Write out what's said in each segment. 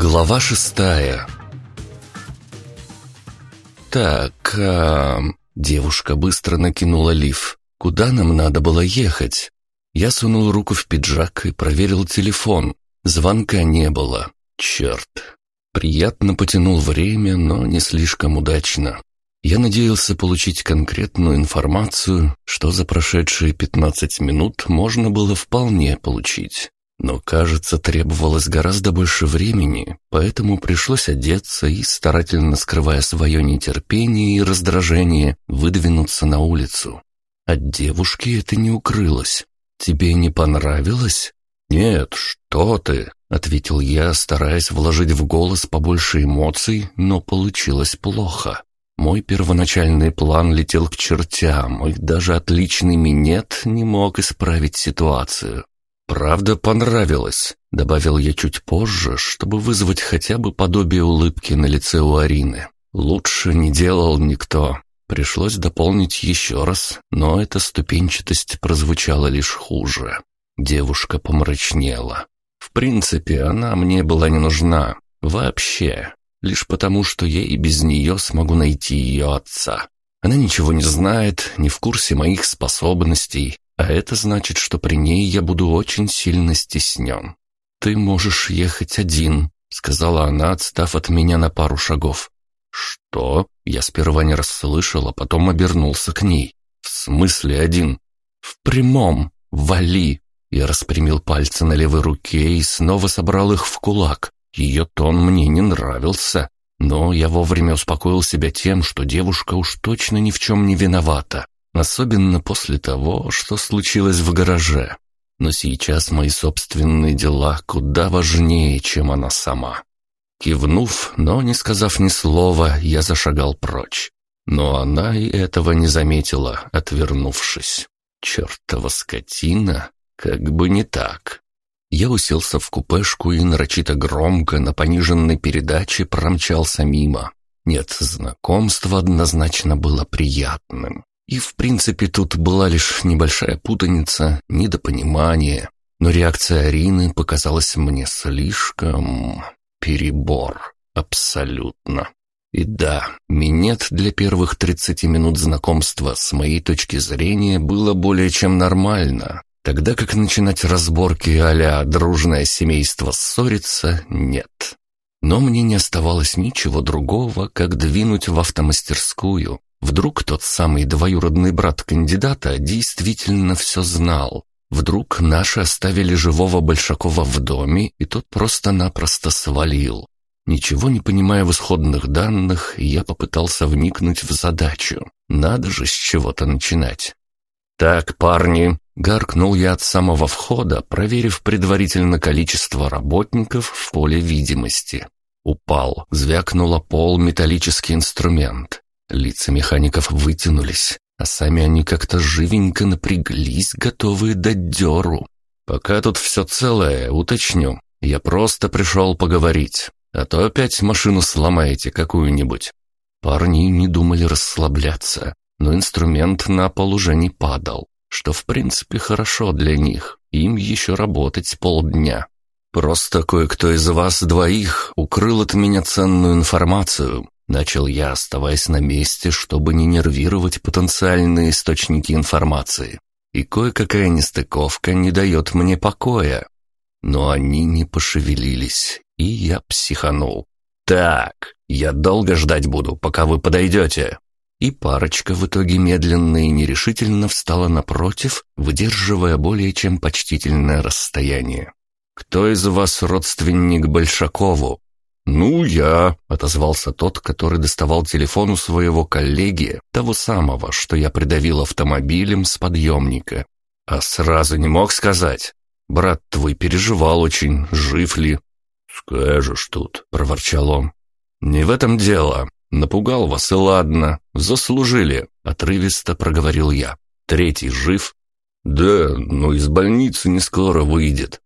Глава шестая «Так, а...» Девушка быстро накинула лиф. «Куда нам надо было ехать?» Я сунул руку в пиджак и проверил телефон. Звонка не было. Черт. Приятно потянул время, но не слишком удачно. Я надеялся получить конкретную информацию, что за прошедшие 15 минут можно было вполне получить. Но, кажется, требовалось гораздо больше времени, поэтому пришлось одеться и, старательно скрывая свое нетерпение и раздражение, выдвинуться на улицу. От девушки это не укрылось. «Тебе не понравилось?» «Нет, что ты», — ответил я, стараясь вложить в голос побольше эмоций, но получилось плохо. Мой первоначальный план летел к чертям, и даже отличный минет не мог исправить ситуацию. «Правда понравилось», — добавил я чуть позже, чтобы вызвать хотя бы подобие улыбки на лице у Арины. «Лучше не делал никто». Пришлось дополнить еще раз, но эта ступенчатость прозвучала лишь хуже. Девушка помрачнела. В принципе, она мне была не нужна. Вообще. Лишь потому, что я и без нее смогу найти ее отца. Она ничего не знает, не в курсе моих способностей, а это значит, что при ней я буду очень сильно стеснен. «Ты можешь ехать один», — сказала она, отстав от меня на пару шагов. «Что?» Я сперва не расслышал, а потом обернулся к ней. «В смысле один?» «В прямом. Вали!» Я распрямил пальцы на левой руке и снова собрал их в кулак. Ее тон мне не нравился, но я вовремя успокоил себя тем, что девушка уж точно ни в чем не виновата. Особенно после того, что случилось в гараже. Но сейчас мои собственные дела куда важнее, чем она сама. Кивнув, но не сказав ни слова, я зашагал прочь. Но она и этого не заметила, отвернувшись. Чертова скотина, как бы не так. Я уселся в купешку и нарочито громко на пониженной передаче промчался мимо. Нет, знакомство однозначно было приятным. И в принципе тут была лишь небольшая путаница, недопонимание. Но реакция Арины показалась мне слишком... перебор. Абсолютно. И да, минет для первых 30 минут знакомства с моей точки зрения было более чем нормально, тогда как начинать разборки а «дружное семейство ссорится» нет. Но мне не оставалось ничего другого, как двинуть в автомастерскую, Вдруг тот самый двоюродный брат кандидата действительно все знал. Вдруг наши оставили живого Большакова в доме, и тот просто-напросто свалил. Ничего не понимая в исходных данных, я попытался вникнуть в задачу. Надо же с чего-то начинать. «Так, парни», — гаркнул я от самого входа, проверив предварительно количество работников в поле видимости. Упал, звякнула пол металлический инструмент. Лица механиков вытянулись, а сами они как-то живенько напряглись, готовые дать дёру. «Пока тут все целое, уточню. Я просто пришел поговорить, а то опять машину сломаете какую-нибудь». Парни не думали расслабляться, но инструмент на пол уже не падал, что в принципе хорошо для них, им еще работать полдня. Просто кое-кто из вас двоих укрыл от меня ценную информацию, Начал я, оставаясь на месте, чтобы не нервировать потенциальные источники информации. И кое-какая нестыковка не дает мне покоя. Но они не пошевелились, и я психанул. «Так, я долго ждать буду, пока вы подойдете». И парочка в итоге медленно и нерешительно встала напротив, выдерживая более чем почтительное расстояние. «Кто из вас родственник Большакову?» «Ну, я», — отозвался тот, который доставал телефон у своего коллеги, того самого, что я придавил автомобилем с подъемника. «А сразу не мог сказать? Брат твой переживал очень, жив ли?» «Скажешь тут», — проворчал он. «Не в этом дело. Напугал вас, и ладно. Заслужили», — отрывисто проговорил я. «Третий жив?» «Да, но из больницы не скоро выйдет».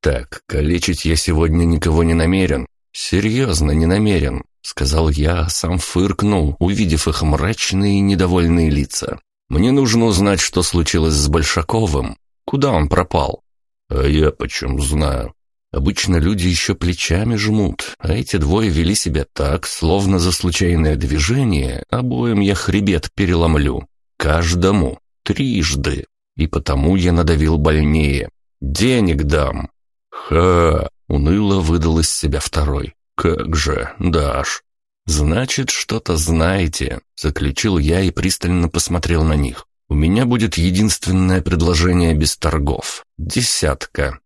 «Так, калечить я сегодня никого не намерен. «Серьезно, не намерен», — сказал я, сам фыркнул, увидев их мрачные и недовольные лица. «Мне нужно узнать, что случилось с Большаковым. Куда он пропал?» «А я почем знаю?» Обычно люди еще плечами жмут, а эти двое вели себя так, словно за случайное движение обоим я хребет переломлю. Каждому. Трижды. И потому я надавил больнее. «Денег дам». «Ха!» — уныло выдал из себя второй. «Как же, дашь?» «Значит, что-то знаете», — заключил я и пристально посмотрел на них. «У меня будет единственное предложение без торгов. Десятка.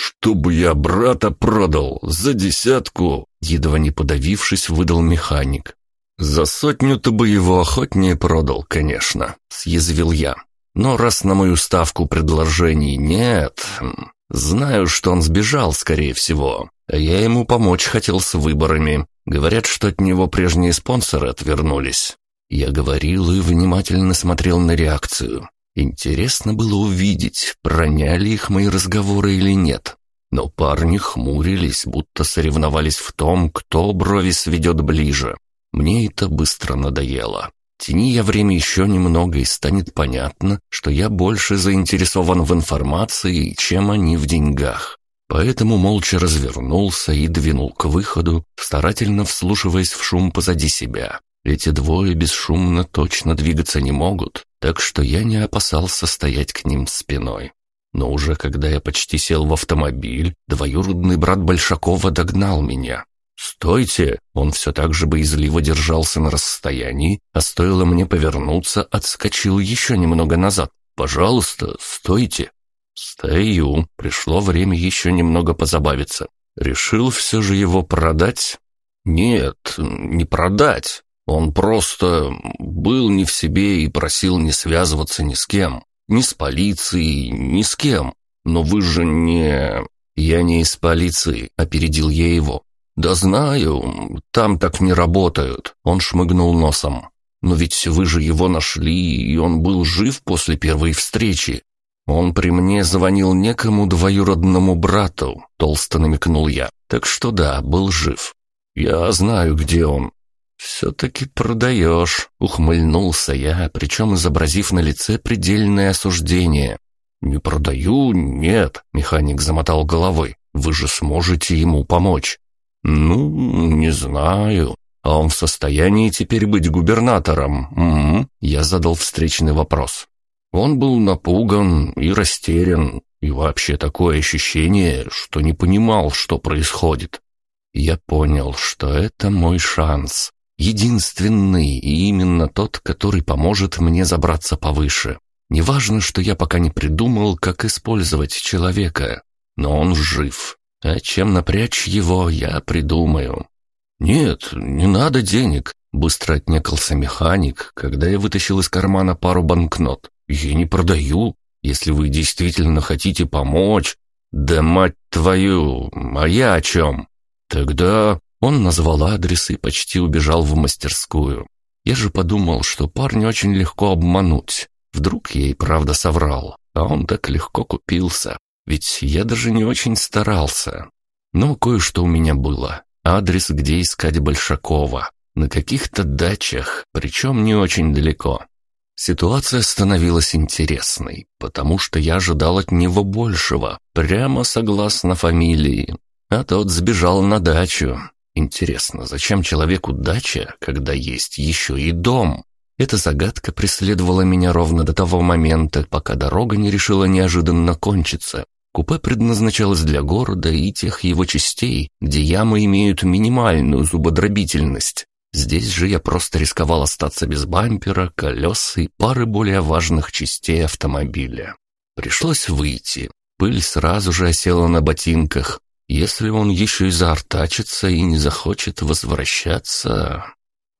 «Чтобы я брата продал за десятку!» Едва не подавившись, выдал механик. «За сотню ты бы его охотнее продал, конечно», — съязвил я. «Но раз на мою ставку предложений нет, знаю, что он сбежал, скорее всего, а я ему помочь хотел с выборами. Говорят, что от него прежние спонсоры отвернулись». Я говорил и внимательно смотрел на реакцию. Интересно было увидеть, проняли их мои разговоры или нет. Но парни хмурились, будто соревновались в том, кто брови сведет ближе. Мне это быстро надоело. Тяни я время еще немного, и станет понятно, что я больше заинтересован в информации, чем они в деньгах. Поэтому молча развернулся и двинул к выходу, старательно вслушиваясь в шум позади себя. Эти двое бесшумно точно двигаться не могут, так что я не опасался стоять к ним спиной. Но уже когда я почти сел в автомобиль, двоюродный брат Большакова догнал меня. «Стойте!» Он все так же боязливо держался на расстоянии, а стоило мне повернуться, отскочил еще немного назад. «Пожалуйста, стойте!» «Стою!» Пришло время еще немного позабавиться. Решил все же его продать? Нет, не продать. Он просто был не в себе и просил не связываться ни с кем. Ни с полицией, ни с кем. Но вы же не...» «Я не из полиции», — опередил я его. «Да знаю, там так не работают», — он шмыгнул носом. «Но ведь вы же его нашли, и он был жив после первой встречи. Он при мне звонил некому двоюродному брату», — толсто намекнул я. «Так что да, был жив. Я знаю, где он. «Все-таки продаешь», — ухмыльнулся я, причем изобразив на лице предельное осуждение. «Не продаю, нет», — механик замотал головой. «Вы же сможете ему помочь». «Ну, не знаю. А он в состоянии теперь быть губернатором?» угу. Я задал встречный вопрос. Он был напуган и растерян, и вообще такое ощущение, что не понимал, что происходит. Я понял, что это мой шанс единственный и именно тот, который поможет мне забраться повыше. Неважно, что я пока не придумал, как использовать человека, но он жив. А чем напрячь его, я придумаю. «Нет, не надо денег», — быстро отнекался механик, когда я вытащил из кармана пару банкнот. «Я не продаю. Если вы действительно хотите помочь...» «Да мать твою, а я о чем?» «Тогда он назвал адрес и почти убежал в мастерскую. Я же подумал, что парня очень легко обмануть. Вдруг я и правда соврал, а он так легко купился. Ведь я даже не очень старался. Но кое-что у меня было. Адрес, где искать Большакова. На каких-то дачах, причем не очень далеко. Ситуация становилась интересной, потому что я ожидал от него большего, прямо согласно фамилии. А тот сбежал на дачу, Интересно, зачем человеку дача, когда есть еще и дом? Эта загадка преследовала меня ровно до того момента, пока дорога не решила неожиданно кончиться. Купе предназначалось для города и тех его частей, где ямы имеют минимальную зубодробительность. Здесь же я просто рисковал остаться без бампера, колес и пары более важных частей автомобиля. Пришлось выйти. Пыль сразу же осела на ботинках, если он еще и заортачится и не захочет возвращаться...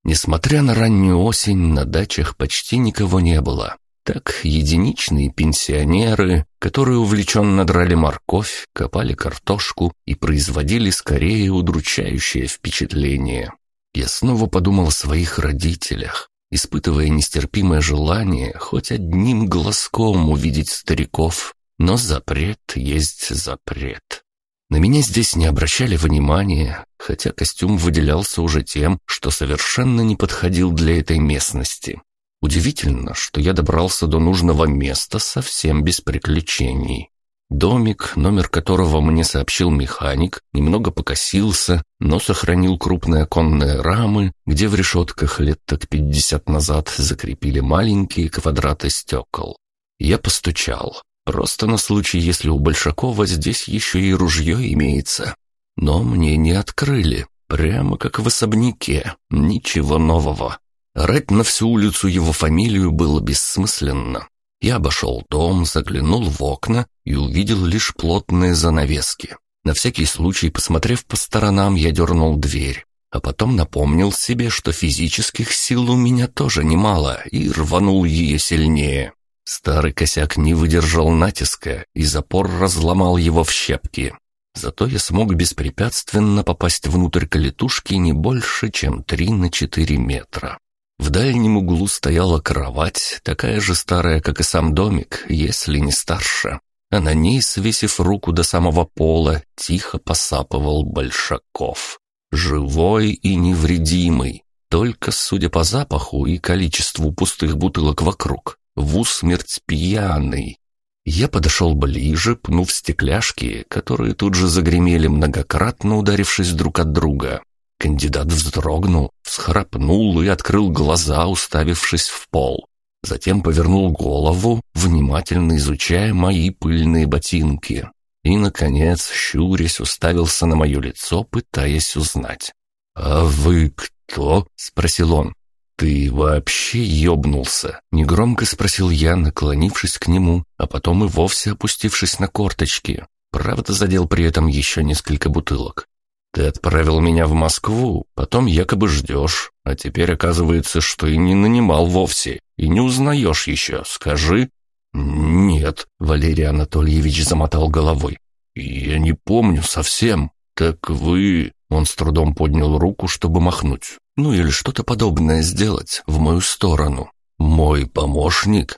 Несмотря на раннюю осень, на дачах почти никого не было. Так единичные пенсионеры, которые увлеченно драли морковь, копали картошку и производили скорее удручающее впечатление. Я снова подумал о своих родителях, испытывая нестерпимое желание хоть одним глазком увидеть стариков, но запрет есть запрет. На меня здесь не обращали внимания, хотя костюм выделялся уже тем, что совершенно не подходил для этой местности. Удивительно, что я добрался до нужного места совсем без приключений. Домик, номер которого мне сообщил механик, немного покосился, но сохранил крупные оконные рамы, где в решетках лет так пятьдесят назад закрепили маленькие квадраты стекол. Я постучал. Просто на случай, если у Большакова здесь еще и ружье имеется. Но мне не открыли. Прямо как в особняке. Ничего нового. Рать на всю улицу его фамилию было бессмысленно. Я обошел дом, заглянул в окна и увидел лишь плотные занавески. На всякий случай, посмотрев по сторонам, я дернул дверь, а потом напомнил себе, что физических сил у меня тоже немало, и рванул ее сильнее. Старый косяк не выдержал натиска, и запор разломал его в щепки. Зато я смог беспрепятственно попасть внутрь калитушки не больше, чем три на четыре метра. В дальнем углу стояла кровать, такая же старая, как и сам домик, если не старше. А на ней, свесив руку до самого пола, тихо посапывал Большаков. Живой и невредимый, только, судя по запаху и количеству пустых бутылок вокруг, в усмерть пьяный. Я подошел ближе, пнув стекляшки, которые тут же загремели многократно, ударившись друг от друга. Кандидат вздрогнул, всхрапнул и открыл глаза, уставившись в пол. Затем повернул голову, внимательно изучая мои пыльные ботинки. И, наконец, щурясь, уставился на мое лицо, пытаясь узнать. «А вы кто?» — спросил он. «Ты вообще ёбнулся?» — негромко спросил я, наклонившись к нему, а потом и вовсе опустившись на корточки. Правда, задел при этом еще несколько бутылок. Ты отправил меня в Москву, потом якобы ждешь, а теперь оказывается, что и не нанимал вовсе, и не узнаешь еще, скажи». «Нет», — Валерий Анатольевич замотал головой. «Я не помню совсем. Так вы...» Он с трудом поднял руку, чтобы махнуть. Ну или что-то подобное сделать в мою сторону. «Мой помощник?»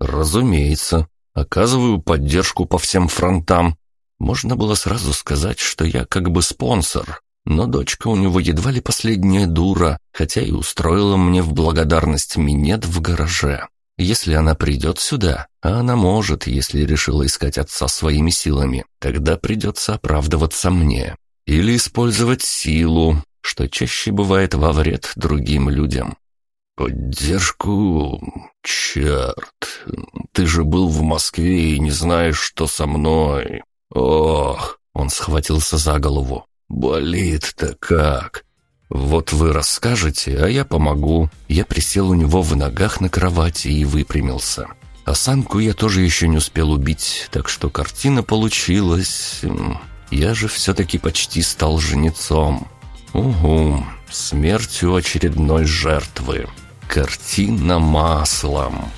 «Разумеется. Оказываю поддержку по всем фронтам. Можно было сразу сказать, что я как бы спонсор, но дочка у него едва ли последняя дура, хотя и устроила мне в благодарность минет в гараже. Если она придет сюда, а она может, если решила искать отца своими силами, тогда придется оправдываться мне. Или использовать силу, что чаще бывает во вред другим людям. «Поддержку? Черт! Ты же был в Москве и не знаешь, что со мной. «Ох!» — он схватился за голову. «Болит-то как!» «Вот вы расскажете, а я помогу». Я присел у него в ногах на кровати и выпрямился. Осанку я тоже еще не успел убить, так что картина получилась... Я же все-таки почти стал женицом. Угу, смертью очередной жертвы. Картина маслом.